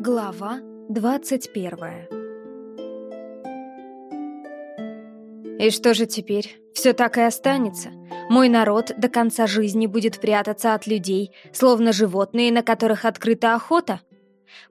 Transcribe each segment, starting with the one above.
Глава двадцать первая И что же теперь? Все так и останется? Мой народ до конца жизни будет прятаться от людей, словно животные, на которых открыта охота?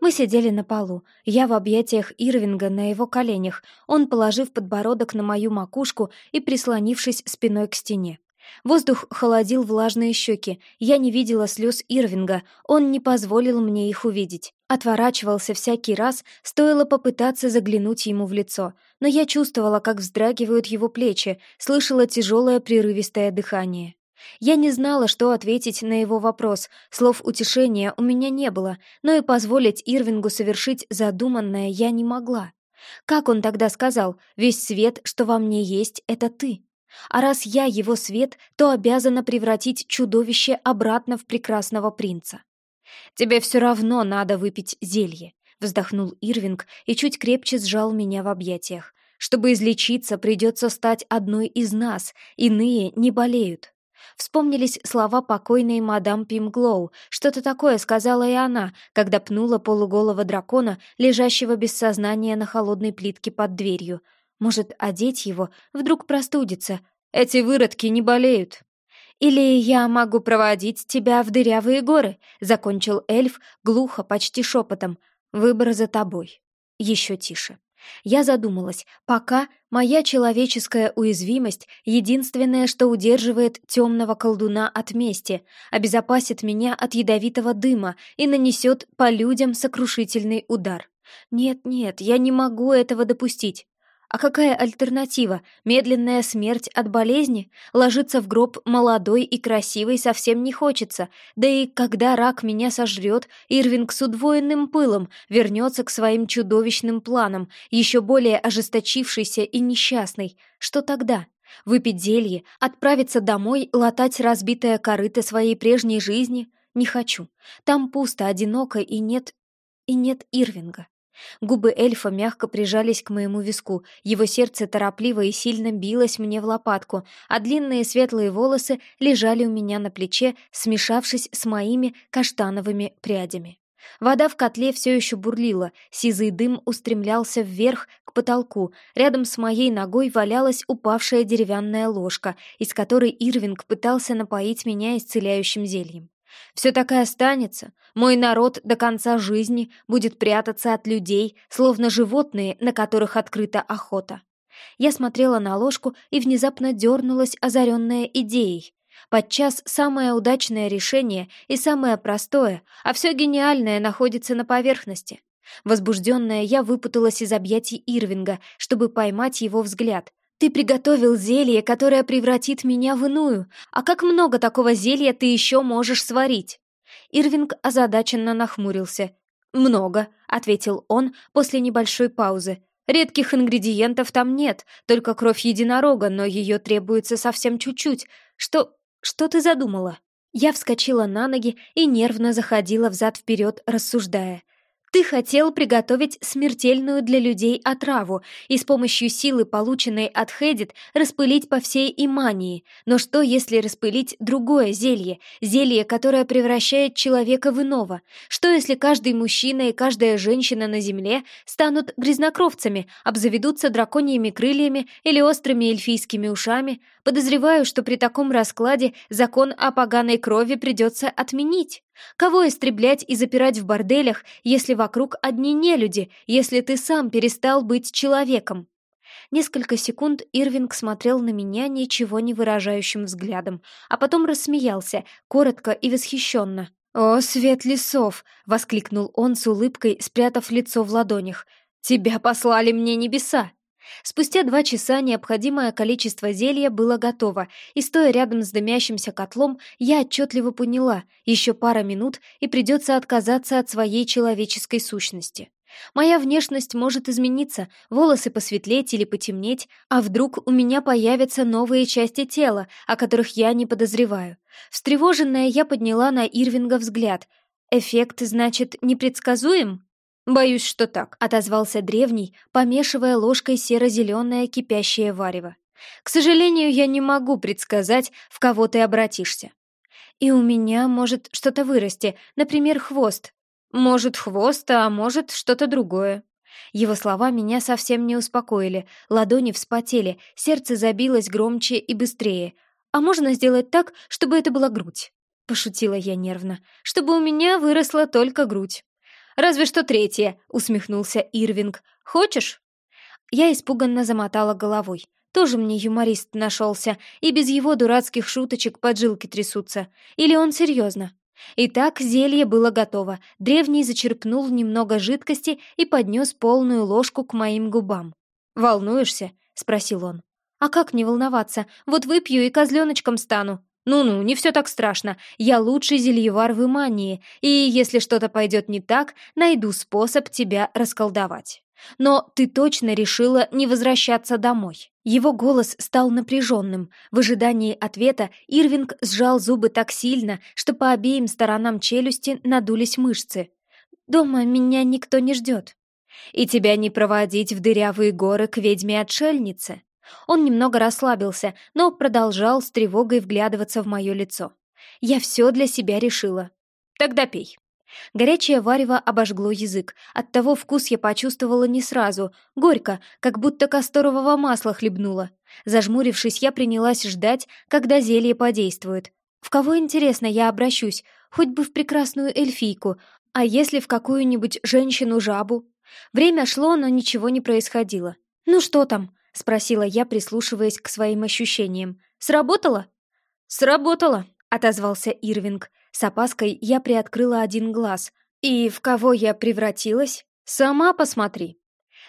Мы сидели на полу, я в объятиях Ирвинга на его коленях, он положив подбородок на мою макушку и прислонившись спиной к стене. Воздух холодил влажные щеки. Я не видела слез Ирвинга, он не позволил мне их увидеть. Отворачивался всякий раз, стоило попытаться заглянуть ему в лицо. Но я чувствовала, как вздрагивают его плечи, слышала тяжелое прерывистое дыхание. Я не знала, что ответить на его вопрос, слов утешения у меня не было, но и позволить Ирвингу совершить задуманное я не могла. Как он тогда сказал, «Весь свет, что во мне есть, это ты». А раз я его свет, то обязана превратить чудовище обратно в прекрасного принца. «Тебе все равно надо выпить зелье», — вздохнул Ирвинг и чуть крепче сжал меня в объятиях. «Чтобы излечиться, придется стать одной из нас, иные не болеют». Вспомнились слова покойной мадам Пимглоу. Что-то такое сказала и она, когда пнула полуголого дракона, лежащего без сознания на холодной плитке под дверью — может, одеть его? Вдруг простудится. Эти выродки не болеют. Или я могу проводить тебя в дырявые горы, закончил эльф глухо, почти шепотом. Выбор за тобой. Еще тише. Я задумалась, пока моя человеческая уязвимость — единственное, что удерживает темного колдуна от мести, обезопасит меня от ядовитого дыма и нанесет по людям сокрушительный удар. Нет-нет, я не могу этого допустить. А какая альтернатива? Медленная смерть от болезни? Ложиться в гроб молодой и красивой совсем не хочется. Да и когда рак меня сожрет, Ирвинг с удвоенным пылом вернется к своим чудовищным планам, еще более ожесточившийся и несчастный. Что тогда? Выпить зелье, отправиться домой, латать разбитое корыто своей прежней жизни? Не хочу. Там пусто, одиноко и нет... и нет Ирвинга. Губы эльфа мягко прижались к моему виску, его сердце торопливо и сильно билось мне в лопатку, а длинные светлые волосы лежали у меня на плече, смешавшись с моими каштановыми прядями. Вода в котле все еще бурлила, сизый дым устремлялся вверх к потолку. Рядом с моей ногой валялась упавшая деревянная ложка, из которой Ирвинг пытался напоить меня исцеляющим зельем. Все так и останется. Мой народ до конца жизни будет прятаться от людей, словно животные, на которых открыта охота. Я смотрела на ложку и внезапно дернулась, озаренная идеей. Подчас самое удачное решение и самое простое, а все гениальное находится на поверхности. Возбужденная, я выпуталась из объятий Ирвинга, чтобы поймать его взгляд, ты приготовил зелье, которое превратит меня в иную. А как много такого зелья ты еще можешь сварить?» Ирвинг озадаченно нахмурился. «Много», — ответил он после небольшой паузы. «Редких ингредиентов там нет, только кровь единорога, но ее требуется совсем чуть-чуть. Что... что ты задумала?» Я вскочила на ноги и нервно заходила взад-вперед, рассуждая. Ты хотел приготовить смертельную для людей отраву и с помощью силы, полученной от Хедит, распылить по всей Имании. Но что, если распылить другое зелье? Зелье, которое превращает человека в иного? Что, если каждый мужчина и каждая женщина на земле станут грязнокровцами, обзаведутся драконьими крыльями или острыми эльфийскими ушами? Подозреваю, что при таком раскладе закон о поганой крови придется отменить. Кого истреблять и запирать в борделях, если вокруг одни нелюди, если ты сам перестал быть человеком? Несколько секунд Ирвинг смотрел на меня ничего не выражающим взглядом, а потом рассмеялся, коротко и восхищенно. «О, свет лесов!» — воскликнул он с улыбкой, спрятав лицо в ладонях. «Тебя послали мне небеса!» Спустя два часа необходимое количество зелья было готово, и, стоя рядом с дымящимся котлом, я отчетливо поняла, еще пара минут, и придется отказаться от своей человеческой сущности. Моя внешность может измениться, волосы посветлеть или потемнеть, а вдруг у меня появятся новые части тела, о которых я не подозреваю. Встревоженная я подняла на Ирвинга взгляд. Эффект, значит, непредсказуем? «Боюсь, что так», — отозвался древний, помешивая ложкой серо-зеленое кипящее варево. «К сожалению, я не могу предсказать, в кого ты обратишься». И у меня может что-то вырасти, например, хвост. Может, хвост, а может, что-то другое. Его слова меня совсем не успокоили, ладони вспотели, сердце забилось громче и быстрее. «А можно сделать так, чтобы это была грудь?» Пошутила я нервно. «Чтобы у меня выросла только грудь». «Разве что третья», — усмехнулся Ирвинг. «Хочешь?» Я испуганно замотала головой. Тоже мне юморист нашелся, и без его дурацких шуточек поджилки трясутся. Или он серьезно? Итак, зелье было готово. Древний зачерпнул немного жидкости и поднес полную ложку к моим губам. «Волнуешься?» — спросил он. «А как не волноваться? Вот выпью и козленочком стану». «Ну-ну, не все так страшно. Я лучший зельевар в Имании, и если что-то пойдет не так, найду способ тебя расколдовать». Но ты точно решила не возвращаться домой. Его голос стал напряженным. В ожидании ответа Ирвинг сжал зубы так сильно, что по обеим сторонам челюсти надулись мышцы. «Дома меня никто не ждет. И тебя не проводить в дырявые горы к ведьме-отшельнице?» Он немного расслабился, но продолжал с тревогой вглядываться в мое лицо. «Я все для себя решила. Тогда пей». Горячее варево обожгло язык. Оттого вкус я почувствовала не сразу. Горько, как будто касторового масла хлебнула. Зажмурившись, я принялась ждать, когда зелье подействует. В кого, интересно, я обращусь? Хоть бы в прекрасную эльфийку. А если в какую-нибудь женщину-жабу? Время шло, но ничего не происходило. «Ну что там?» — спросила я, прислушиваясь к своим ощущениям. «Сработало?» «Сработало», — отозвался Ирвинг. С опаской я приоткрыла один глаз. И в кого я превратилась? Сама посмотри.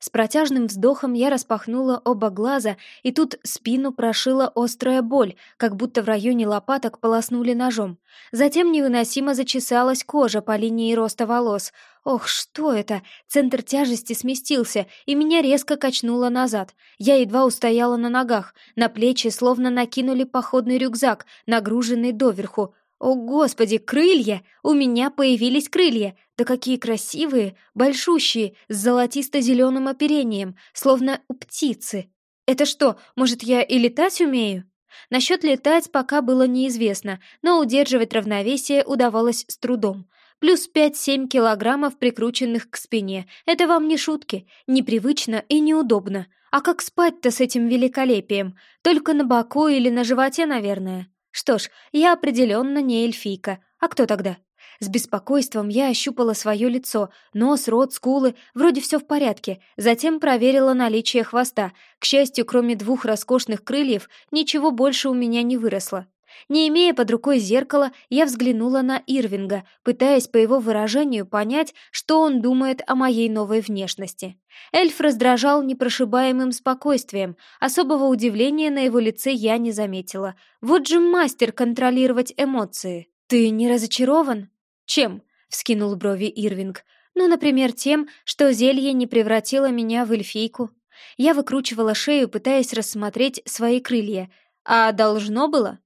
С протяжным вздохом я распахнула оба глаза, и тут спину прошила острая боль, как будто в районе лопаток полоснули ножом. Затем невыносимо зачесалась кожа по линии роста волос. Ох, что это? Центр тяжести сместился, и меня резко качнуло назад. Я едва устояла на ногах. На плечи словно накинули походный рюкзак, нагруженный доверху. О, Господи, крылья! У меня появились крылья! Да какие красивые, большущие, с золотисто-зеленым оперением, словно у птицы. Это что, может, я и летать умею? Насчет летать пока было неизвестно, но удерживать равновесие удавалось с трудом. Плюс 5-7 килограммов, прикрученных к спине. Это вам не шутки, непривычно и неудобно. А как спать-то с этим великолепием? Только на боку или на животе, наверное. Что ж, я определенно не эльфийка. А кто тогда? С беспокойством я ощупала свое лицо, нос, рот, скулы, вроде все в порядке, затем проверила наличие хвоста. К счастью, кроме двух роскошных крыльев, ничего больше у меня не выросло. Не имея под рукой зеркала, я взглянула на Ирвинга, пытаясь по его выражению понять, что он думает о моей новой внешности. Эльф раздражал непрошибаемым спокойствием, особого удивления на его лице я не заметила. Вот же мастер контролировать эмоции. «Ты не разочарован?» «Чем?» — вскинул брови Ирвинг. «Ну, например, тем, что зелье не превратило меня в эльфийку». Я выкручивала шею, пытаясь рассмотреть свои крылья. «А должно было?»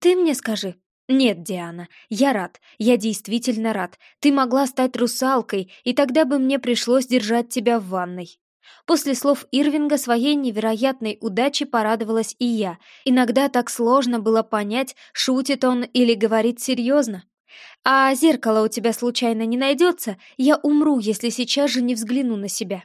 «Ты мне скажи». «Нет, Диана, я рад, я действительно рад. Ты могла стать русалкой, и тогда бы мне пришлось держать тебя в ванной». После слов Ирвинга своей невероятной удачи порадовалась и я. Иногда так сложно было понять, шутит он или говорит серьезно. «А зеркало у тебя случайно не найдется? Я умру, если сейчас же не взгляну на себя».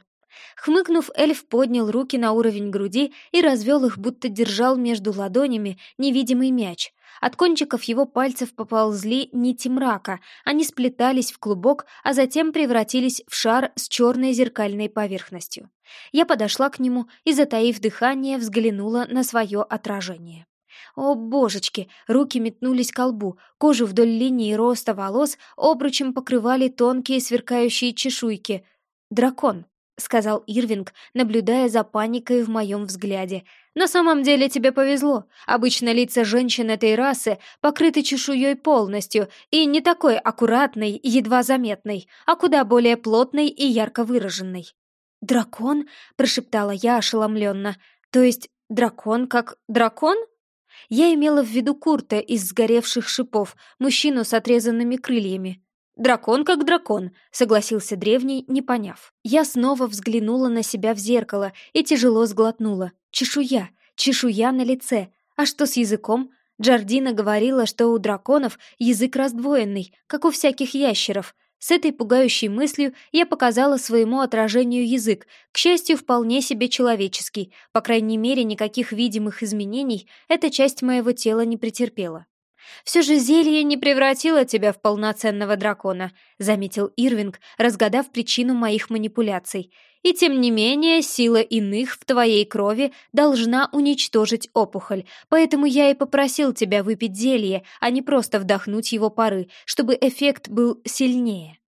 Хмыкнув, эльф поднял руки на уровень груди и развел их, будто держал между ладонями невидимый мяч. От кончиков его пальцев поползли нити мрака, они сплетались в клубок, а затем превратились в шар с черной зеркальной поверхностью. Я подошла к нему и, затаив дыхание, взглянула на свое отражение. О, божечки! Руки метнулись к лбу, кожу вдоль линии роста волос обручем покрывали тонкие сверкающие чешуйки. Дракон. — сказал Ирвинг, наблюдая за паникой в моем взгляде. «На самом деле тебе повезло. Обычно лица женщин этой расы покрыты чешуей полностью и не такой аккуратной, едва заметной, а куда более плотной и ярко выраженной». «Дракон?» — прошептала я ошеломленно. «То есть дракон как дракон?» Я имела в виду Курта из сгоревших шипов, мужчину с отрезанными крыльями. «Дракон как дракон», — согласился древний, не поняв. Я снова взглянула на себя в зеркало и тяжело сглотнула. Чешуя, чешуя на лице. А что с языком? Джардина говорила, что у драконов язык раздвоенный, как у всяких ящеров. С этой пугающей мыслью я показала своему отражению язык, к счастью, вполне себе человеческий, по крайней мере, никаких видимых изменений эта часть моего тела не претерпела. «Все же зелье не превратило тебя в полноценного дракона», — заметил Ирвинг, разгадав причину моих манипуляций. «И тем не менее, сила иных в твоей крови должна уничтожить опухоль, поэтому я и попросил тебя выпить зелье, а не просто вдохнуть его пары, чтобы эффект был сильнее».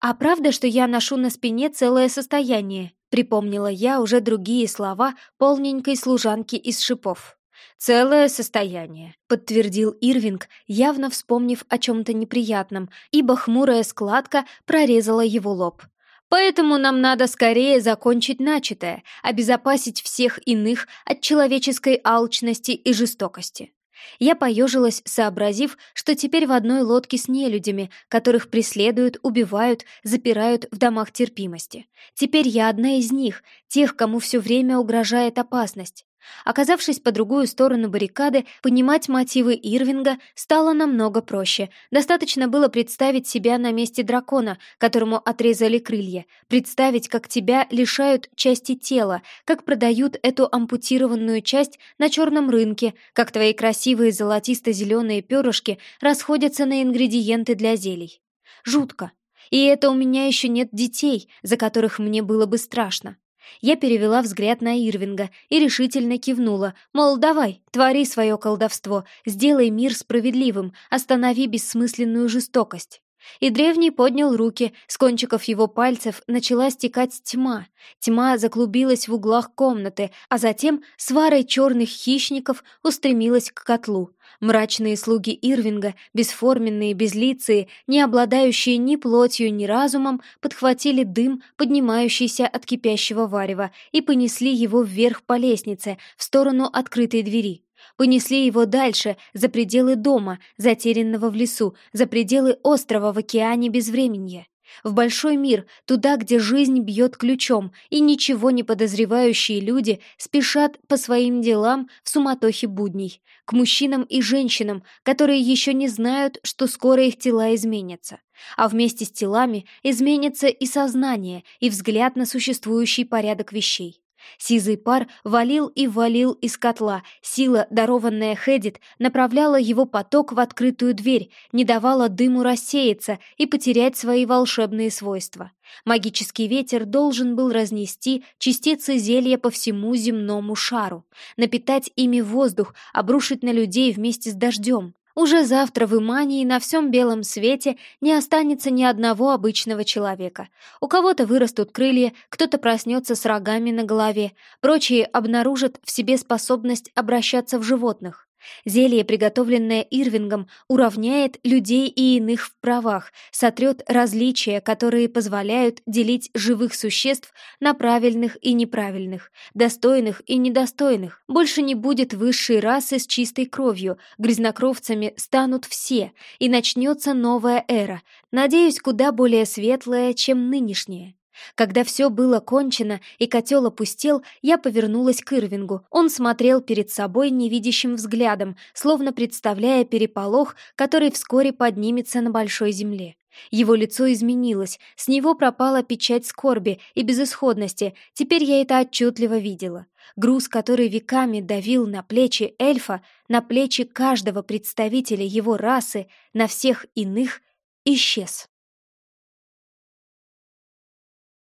«А правда, что я ношу на спине целое состояние?» — припомнила я уже другие слова полненькой служанки из шипов. «Целое состояние», — подтвердил Ирвинг, явно вспомнив о чем-то неприятном, ибо хмурая складка прорезала его лоб. «Поэтому нам надо скорее закончить начатое, обезопасить всех иных от человеческой алчности и жестокости». Я поежилась, сообразив, что теперь в одной лодке с нелюдями, которых преследуют, убивают, запирают в домах терпимости. Теперь я одна из них, тех, кому все время угрожает опасность. Оказавшись по другую сторону баррикады, понимать мотивы Ирвинга стало намного проще. Достаточно было представить себя на месте дракона, которому отрезали крылья, представить, как тебя лишают части тела, как продают эту ампутированную часть на черном рынке, как твои красивые золотисто-зеленые перышки расходятся на ингредиенты для зелий. Жутко. И это у меня еще нет детей, за которых мне было бы страшно. Я перевела взгляд на Ирвинга и решительно кивнула, мол, давай, твори свое колдовство, сделай мир справедливым, останови бессмысленную жестокость. И древний поднял руки, с кончиков его пальцев начала стекать тьма. Тьма заклубилась в углах комнаты, а затем сварой черных хищников устремилась к котлу. Мрачные слуги Ирвинга, бесформенные, безлицые, не обладающие ни плотью, ни разумом, подхватили дым, поднимающийся от кипящего варева, и понесли его вверх по лестнице, в сторону открытой двери. Понесли его дальше, за пределы дома, затерянного в лесу, за пределы острова в океане безвременья. В большой мир, туда, где жизнь бьет ключом, и ничего не подозревающие люди спешат по своим делам в суматохе будней, к мужчинам и женщинам, которые еще не знают, что скоро их тела изменятся. А вместе с телами изменится и сознание, и взгляд на существующий порядок вещей. Сизый пар валил и валил из котла, сила, дарованная Хедит, направляла его поток в открытую дверь, не давала дыму рассеяться и потерять свои волшебные свойства. Магический ветер должен был разнести частицы зелья по всему земному шару, напитать ими воздух, обрушить на людей вместе с дождем. Уже завтра в Имании на всем белом свете не останется ни одного обычного человека. У кого-то вырастут крылья, кто-то проснется с рогами на голове, прочие обнаружат в себе способность обращаться в животных. Зелье, приготовленное Ирвингом, уравняет людей и иных в правах, сотрет различия, которые позволяют делить живых существ на правильных и неправильных, достойных и недостойных. Больше не будет высшей расы с чистой кровью, грязнокровцами станут все, и начнется новая эра, надеюсь, куда более светлая, чем нынешняя. Когда все было кончено и котел опустел, я повернулась к Ирвингу. Он смотрел перед собой невидящим взглядом, словно представляя переполох, который вскоре поднимется на большой земле. Его лицо изменилось, с него пропала печать скорби и безысходности, теперь я это отчетливо видела. Груз, который веками давил на плечи эльфа, на плечи каждого представителя его расы, на всех иных, исчез.